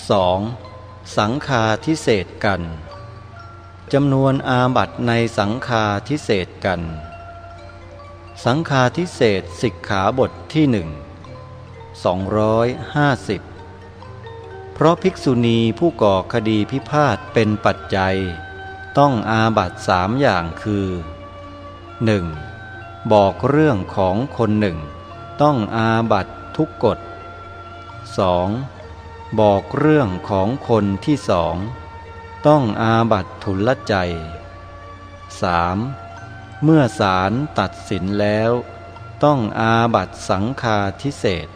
2. สังคาทิเศษกันจำนวนอาบัตในสังคาทิเศษกัน สังคาทิเศษสิกขาบทที่หนึ่ง250 เพราะภิกษุณีผู้ก่อคดีพิพาทเป็นปัจจัย ต้องอาบัตสามอย่างคือ 1. บอกเรื่องของคนหนึ่ง ต้องอาบัตทุกกฎ 2. บอกเรื่องของคนที่สอง ต้องอาบัตทุลใจ 3. เมื่อศาลตัดสินแล้ว ต้องอาบัตสังคาทิเศษ